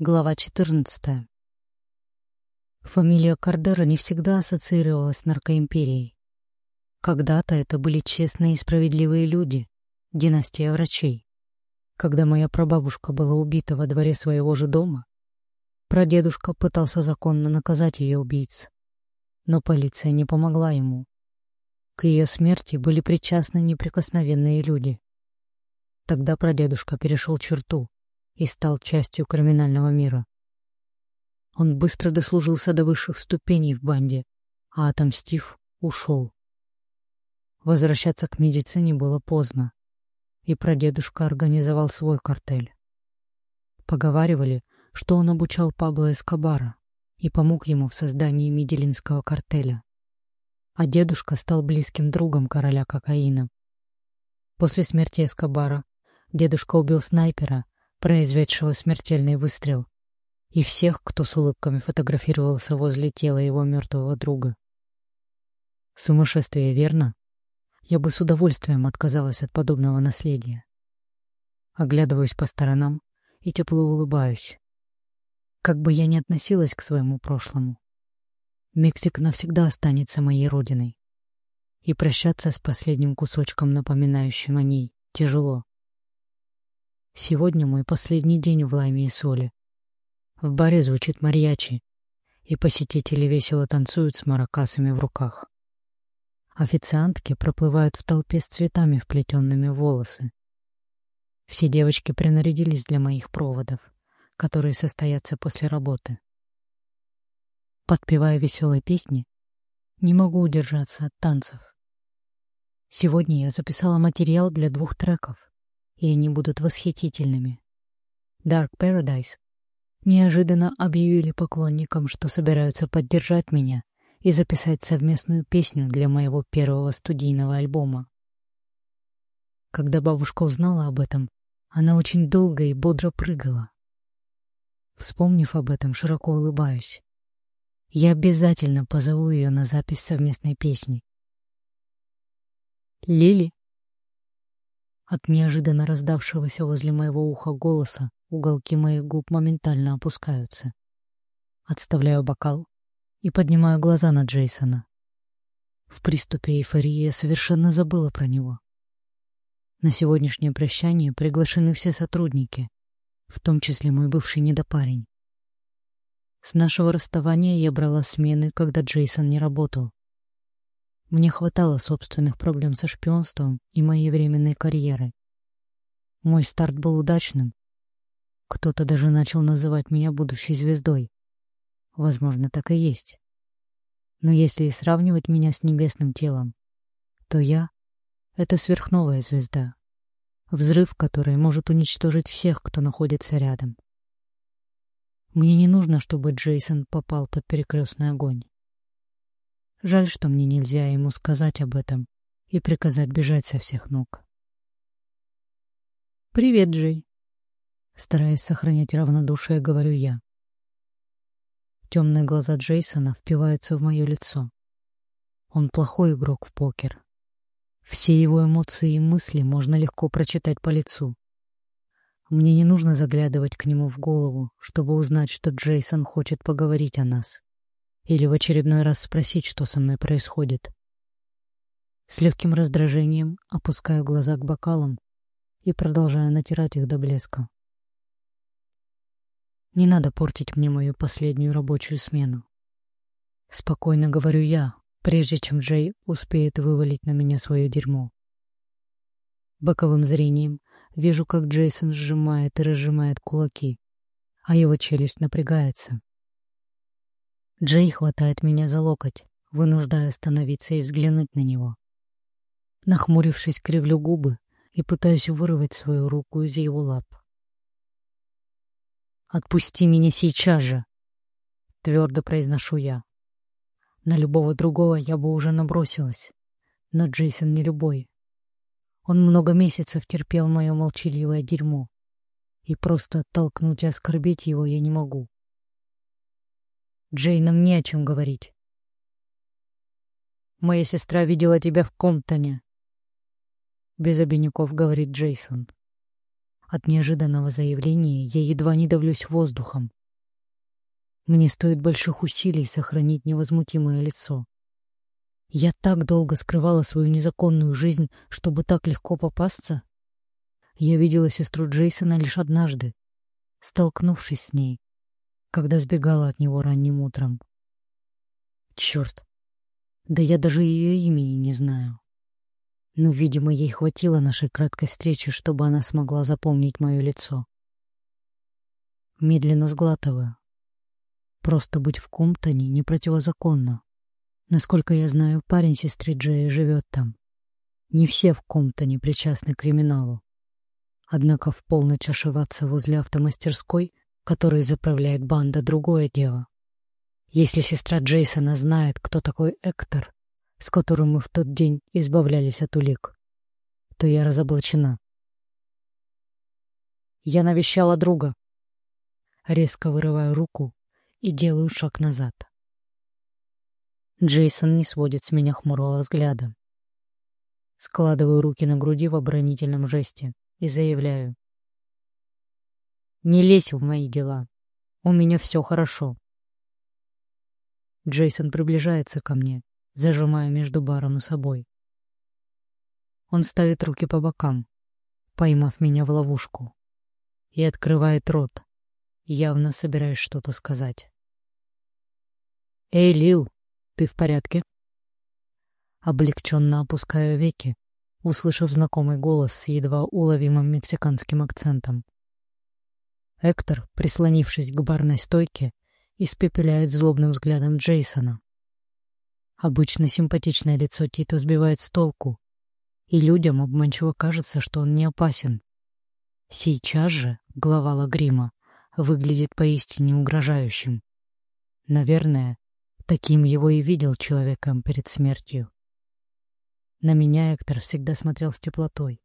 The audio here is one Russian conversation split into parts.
Глава 14. Фамилия Кардера не всегда ассоциировалась с наркоимперией. Когда-то это были честные и справедливые люди, династия врачей. Когда моя прабабушка была убита во дворе своего же дома, прадедушка пытался законно наказать ее убийц, но полиция не помогла ему. К ее смерти были причастны неприкосновенные люди. Тогда прадедушка перешел черту и стал частью криминального мира. Он быстро дослужился до высших ступеней в банде, а отомстив, ушел. Возвращаться к медицине было поздно, и прадедушка организовал свой картель. Поговаривали, что он обучал Пабло Эскобара и помог ему в создании Меделинского картеля. А дедушка стал близким другом короля кокаина. После смерти Эскобара дедушка убил снайпера произведшего смертельный выстрел, и всех, кто с улыбками фотографировался возле тела его мертвого друга. Сумасшествие, верно? Я бы с удовольствием отказалась от подобного наследия. Оглядываюсь по сторонам и тепло улыбаюсь. Как бы я ни относилась к своему прошлому, Мексика навсегда останется моей родиной. И прощаться с последним кусочком, напоминающим о ней, тяжело. Сегодня мой последний день в Лайме и Соли. В баре звучит марьячи, и посетители весело танцуют с маракасами в руках. Официантки проплывают в толпе с цветами, вплетенными в волосы. Все девочки принарядились для моих проводов, которые состоятся после работы. Подпевая веселые песни, не могу удержаться от танцев. Сегодня я записала материал для двух треков и они будут восхитительными. Dark Paradise неожиданно объявили поклонникам, что собираются поддержать меня и записать совместную песню для моего первого студийного альбома. Когда бабушка узнала об этом, она очень долго и бодро прыгала. Вспомнив об этом, широко улыбаюсь. Я обязательно позову ее на запись совместной песни. Лили от неожиданно раздавшегося возле моего уха голоса уголки моих губ моментально опускаются. Отставляю бокал и поднимаю глаза на Джейсона. В приступе эйфории я совершенно забыла про него. На сегодняшнее прощание приглашены все сотрудники, в том числе мой бывший недопарень. С нашего расставания я брала смены, когда Джейсон не работал. Мне хватало собственных проблем со шпионством и моей временной карьеры. Мой старт был удачным. Кто-то даже начал называть меня будущей звездой. Возможно, так и есть. Но если сравнивать меня с небесным телом, то я — это сверхновая звезда. Взрыв, который может уничтожить всех, кто находится рядом. Мне не нужно, чтобы Джейсон попал под перекрестный огонь. Жаль, что мне нельзя ему сказать об этом и приказать бежать со всех ног. «Привет, Джей!» Стараясь сохранять равнодушие, говорю я. Темные глаза Джейсона впиваются в мое лицо. Он плохой игрок в покер. Все его эмоции и мысли можно легко прочитать по лицу. Мне не нужно заглядывать к нему в голову, чтобы узнать, что Джейсон хочет поговорить о нас или в очередной раз спросить, что со мной происходит. С легким раздражением опускаю глаза к бокалам и продолжаю натирать их до блеска. Не надо портить мне мою последнюю рабочую смену. Спокойно говорю я, прежде чем Джей успеет вывалить на меня свое дерьмо. Боковым зрением вижу, как Джейсон сжимает и разжимает кулаки, а его челюсть напрягается. Джей хватает меня за локоть, вынуждая остановиться и взглянуть на него. Нахмурившись, кривлю губы и пытаюсь вырвать свою руку из его лап. «Отпусти меня сейчас же!» — твердо произношу я. На любого другого я бы уже набросилась, но Джейсон не любой. Он много месяцев терпел мое молчаливое дерьмо, и просто оттолкнуть и оскорбить его я не могу. Джей, нам не о чем говорить. Моя сестра видела тебя в Комптоне. Без обиняков говорит Джейсон. От неожиданного заявления я едва не давлюсь воздухом. Мне стоит больших усилий сохранить невозмутимое лицо. Я так долго скрывала свою незаконную жизнь, чтобы так легко попасться. Я видела сестру Джейсона лишь однажды, столкнувшись с ней, когда сбегала от него ранним утром. Черт, да я даже ее имени не знаю. Но, видимо, ей хватило нашей краткой встречи, чтобы она смогла запомнить мое лицо. Медленно сглатываю. Просто быть в Комптоне не противозаконно. Насколько я знаю, парень сестры Джея живет там. Не все в Комптоне причастны к криминалу. Однако в полночь ошиваться возле автомастерской, которой заправляет банда, другое дело. Если сестра Джейсона знает, кто такой Эктор, с которым мы в тот день избавлялись от улик, то я разоблачена. Я навещала друга. Резко вырываю руку и делаю шаг назад. Джейсон не сводит с меня хмурого взгляда. Складываю руки на груди в оборонительном жесте и заявляю. «Не лезь в мои дела. У меня все хорошо». Джейсон приближается ко мне, зажимая между баром и собой. Он ставит руки по бокам, поймав меня в ловушку, и открывает рот, явно собираясь что-то сказать. «Эй, Лил, ты в порядке?» Облегченно опускаю веки, услышав знакомый голос с едва уловимым мексиканским акцентом. Эктор, прислонившись к барной стойке, испепеляет злобным взглядом Джейсона. Обычно симпатичное лицо Тито сбивает с толку, и людям обманчиво кажется, что он не опасен. Сейчас же глава Лагрима выглядит поистине угрожающим. Наверное, таким его и видел человеком перед смертью. На меня Эктор всегда смотрел с теплотой.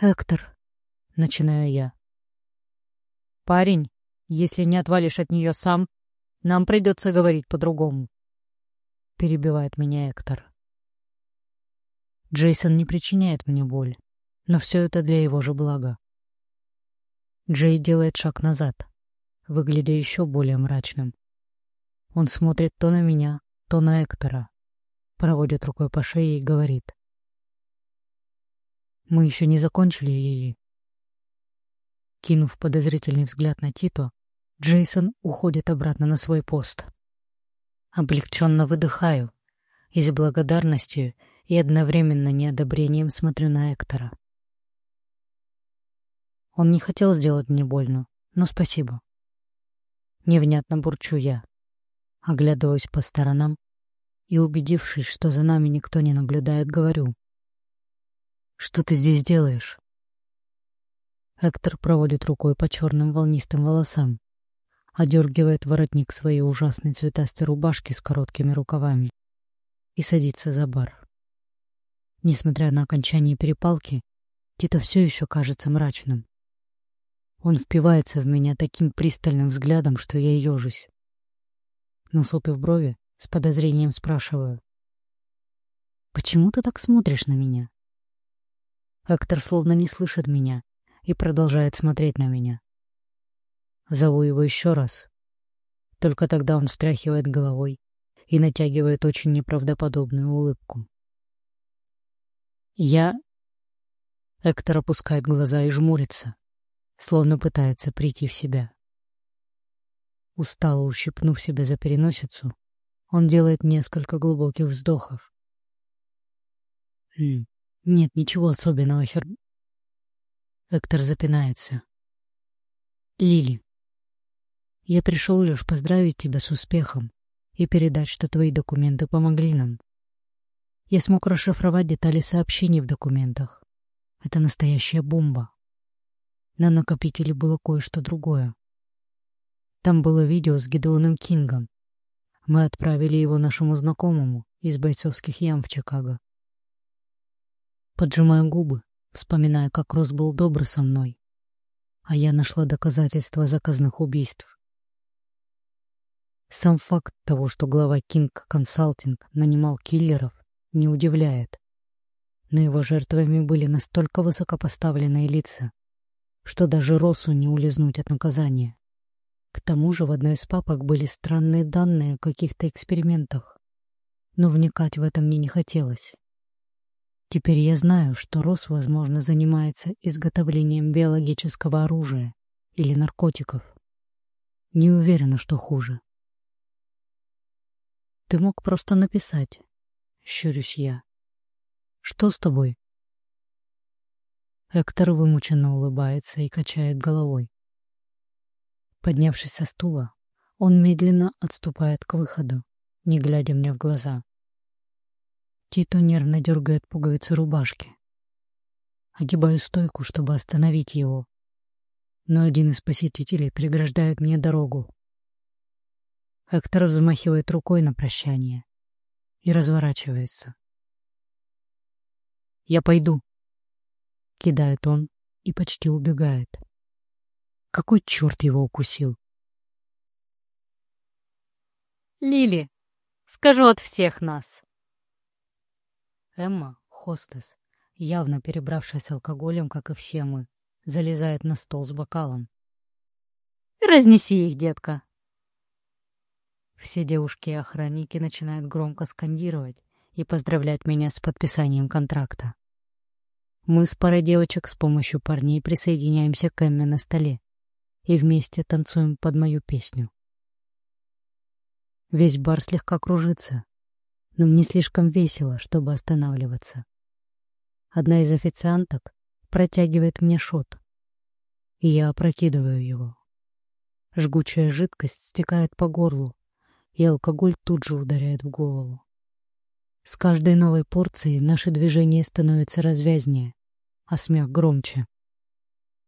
«Эктор», — начинаю я. «Парень, если не отвалишь от нее сам, нам придется говорить по-другому», перебивает меня Эктор. Джейсон не причиняет мне боль, но все это для его же блага. Джей делает шаг назад, выглядя еще более мрачным. Он смотрит то на меня, то на Эктора, проводит рукой по шее и говорит. «Мы еще не закончили, Лили». Кинув подозрительный взгляд на Тито, Джейсон уходит обратно на свой пост. Облегченно выдыхаю и с благодарностью и одновременно неодобрением смотрю на Эктора. Он не хотел сделать мне больно, но спасибо. Невнятно бурчу я, оглядываюсь по сторонам и, убедившись, что за нами никто не наблюдает, говорю. «Что ты здесь делаешь?» Эктор проводит рукой по черным волнистым волосам одергивает воротник своей ужасной цветастой рубашки с короткими рукавами и садится за бар. Несмотря на окончание перепалки, Тито все еще кажется мрачным. Он впивается в меня таким пристальным взглядом, что я ежусь. Насупив брови, с подозрением спрашиваю. «Почему ты так смотришь на меня?» Эктор словно не слышит меня и продолжает смотреть на меня. Зову его еще раз. Только тогда он встряхивает головой и натягивает очень неправдоподобную улыбку. Я... Эктор опускает глаза и жмурится, словно пытается прийти в себя. Устало ущипнув себя за переносицу, он делает несколько глубоких вздохов. «Хм, «Нет ничего особенного, Хер...» Эктор запинается. «Лили, я пришел лишь поздравить тебя с успехом и передать, что твои документы помогли нам. Я смог расшифровать детали сообщений в документах. Это настоящая бомба. На накопителе было кое-что другое. Там было видео с Гидеоном Кингом. Мы отправили его нашему знакомому из бойцовских ям в Чикаго. Поджимая губы, вспоминая, как Рос был добр со мной, а я нашла доказательства заказных убийств. Сам факт того, что глава King Consulting нанимал киллеров, не удивляет. но его жертвами были настолько высокопоставленные лица, что даже Росу не улизнуть от наказания. К тому же в одной из папок были странные данные о каких-то экспериментах, но вникать в это мне не хотелось. Теперь я знаю, что Рос, возможно, занимается изготовлением биологического оружия или наркотиков. Не уверена, что хуже. Ты мог просто написать. Щурюсь я. Что с тобой? Эктор вымученно улыбается и качает головой. Поднявшись со стула, он медленно отступает к выходу, не глядя мне в глаза. Тито нервно дергает пуговицы рубашки. Огибаю стойку, чтобы остановить его. Но один из посетителей преграждает мне дорогу. Эктор взмахивает рукой на прощание и разворачивается. «Я пойду», — кидает он и почти убегает. Какой черт его укусил? «Лили, скажу от всех нас». Эмма, хостес, явно перебравшись алкоголем, как и все мы, залезает на стол с бокалом. «Разнеси их, детка». Все девушки и охранники начинают громко скандировать и поздравлять меня с подписанием контракта. Мы с парой девочек с помощью парней присоединяемся к Эмме на столе и вместе танцуем под мою песню. Весь бар слегка кружится, но мне слишком весело, чтобы останавливаться. Одна из официанток протягивает мне шот, и я опрокидываю его. Жгучая жидкость стекает по горлу, и алкоголь тут же ударяет в голову. С каждой новой порцией наши движения становятся развязнее, а смех громче.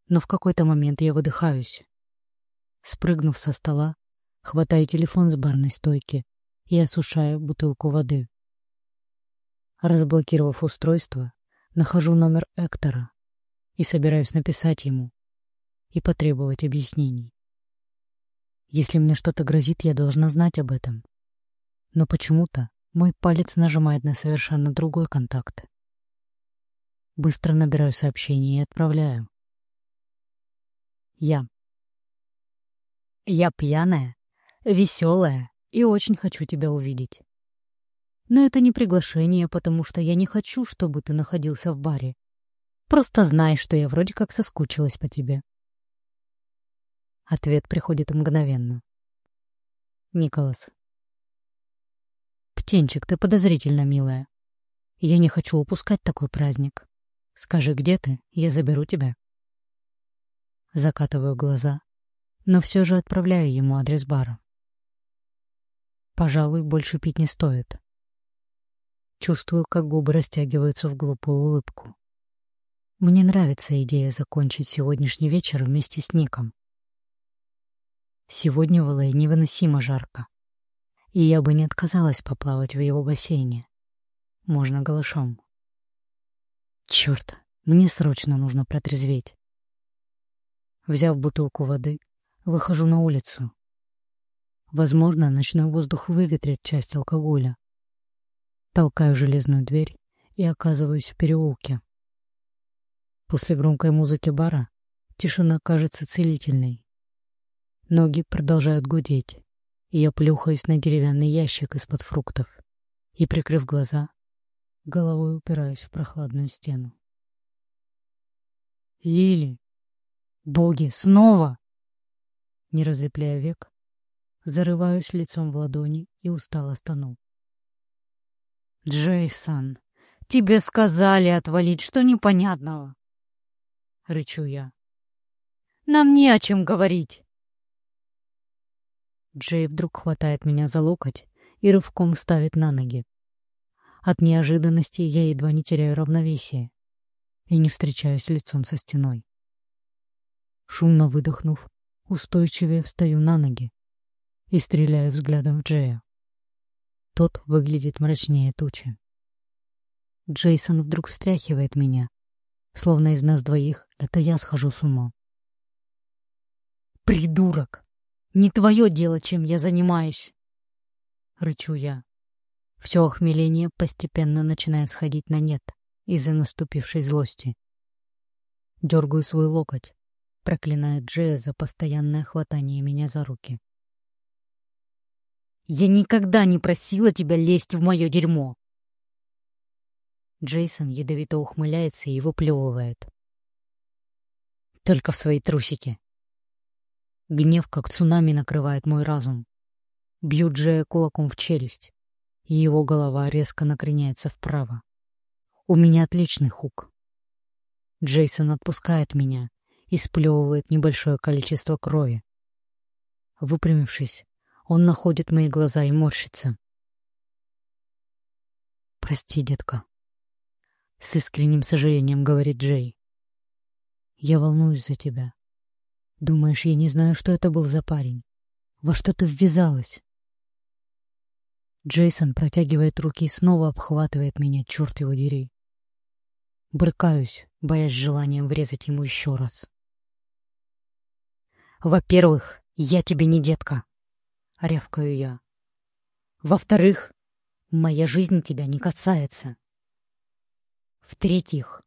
Но в какой-то момент я выдыхаюсь. Спрыгнув со стола, хватаю телефон с барной стойки и осушаю бутылку воды. Разблокировав устройство, нахожу номер Эктора и собираюсь написать ему и потребовать объяснений. Если мне что-то грозит, я должна знать об этом. Но почему-то мой палец нажимает на совершенно другой контакт. Быстро набираю сообщение и отправляю. Я. Я пьяная, веселая и очень хочу тебя увидеть. Но это не приглашение, потому что я не хочу, чтобы ты находился в баре. Просто знай, что я вроде как соскучилась по тебе. Ответ приходит мгновенно. Николас. Птенчик, ты подозрительно милая. Я не хочу упускать такой праздник. Скажи, где ты, я заберу тебя. Закатываю глаза, но все же отправляю ему адрес бара. Пожалуй, больше пить не стоит. Чувствую, как губы растягиваются в глупую улыбку. Мне нравится идея закончить сегодняшний вечер вместе с Ником. Сегодня в Лэй невыносимо жарко, и я бы не отказалась поплавать в его бассейне. Можно голышом. Черт, мне срочно нужно протрезветь. Взяв бутылку воды, выхожу на улицу. Возможно, ночной воздух выветрит часть алкоголя. Толкаю железную дверь и оказываюсь в переулке. После громкой музыки бара тишина кажется целительной. Ноги продолжают гудеть, и я плюхаюсь на деревянный ящик из-под фруктов и, прикрыв глаза, головой упираюсь в прохладную стену. Лили! Боги, снова! Не разлепляя век, зарываюсь лицом в ладони и устало стану. «Джейсон, тебе сказали отвалить, что непонятного?» — рычу я. «Нам не о чем говорить!» Джей вдруг хватает меня за локоть и рывком ставит на ноги. От неожиданности я едва не теряю равновесие и не встречаюсь лицом со стеной. Шумно выдохнув, устойчивее встаю на ноги и стреляю взглядом в Джея. Тот выглядит мрачнее тучи. Джейсон вдруг встряхивает меня, словно из нас двоих это я схожу с ума. «Придурок!» Не твое дело, чем я занимаюсь. Рычу я. Все охмеление постепенно начинает сходить на нет, из-за наступившей злости. Дергаю свой локоть, проклиная Джея за постоянное хватание меня за руки. «Я никогда не просила тебя лезть в мое дерьмо!» Джейсон ядовито ухмыляется и выплевывает. «Только в свои трусики!» Гнев, как цунами, накрывает мой разум. Бью Джея кулаком в челюсть, и его голова резко накреняется вправо. У меня отличный хук. Джейсон отпускает меня и сплевывает небольшое количество крови. Выпрямившись, он находит мои глаза и морщится. «Прости, детка», — с искренним сожалением говорит Джей. «Я волнуюсь за тебя. Думаешь, я не знаю, что это был за парень? Во что ты ввязалась?» Джейсон протягивает руки и снова обхватывает меня, черт его дери. Брыкаюсь, борясь с желанием врезать ему еще раз. «Во-первых, я тебе не детка», — рявкаю я. «Во-вторых, моя жизнь тебя не касается. В-третьих,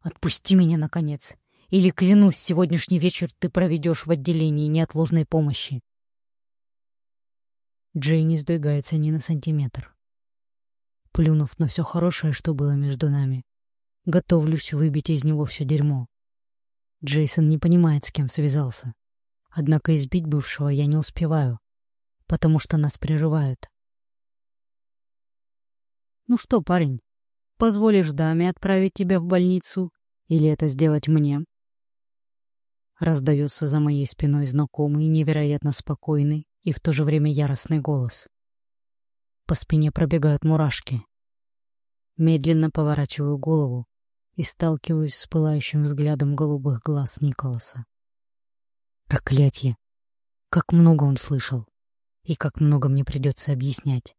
отпусти меня, наконец, или, клянусь, сегодняшний вечер ты проведешь в отделении неотложной помощи. Джей не сдвигается ни на сантиметр. Плюнув на все хорошее, что было между нами, готовлюсь выбить из него все дерьмо. Джейсон не понимает, с кем связался. Однако избить бывшего я не успеваю, потому что нас прерывают. «Ну что, парень, позволишь даме отправить тебя в больницу или это сделать мне?» Раздается за моей спиной знакомый, невероятно спокойный и в то же время яростный голос. По спине пробегают мурашки. Медленно поворачиваю голову и сталкиваюсь с пылающим взглядом голубых глаз Николаса. Проклятье! Как много он слышал, и как много мне придется объяснять.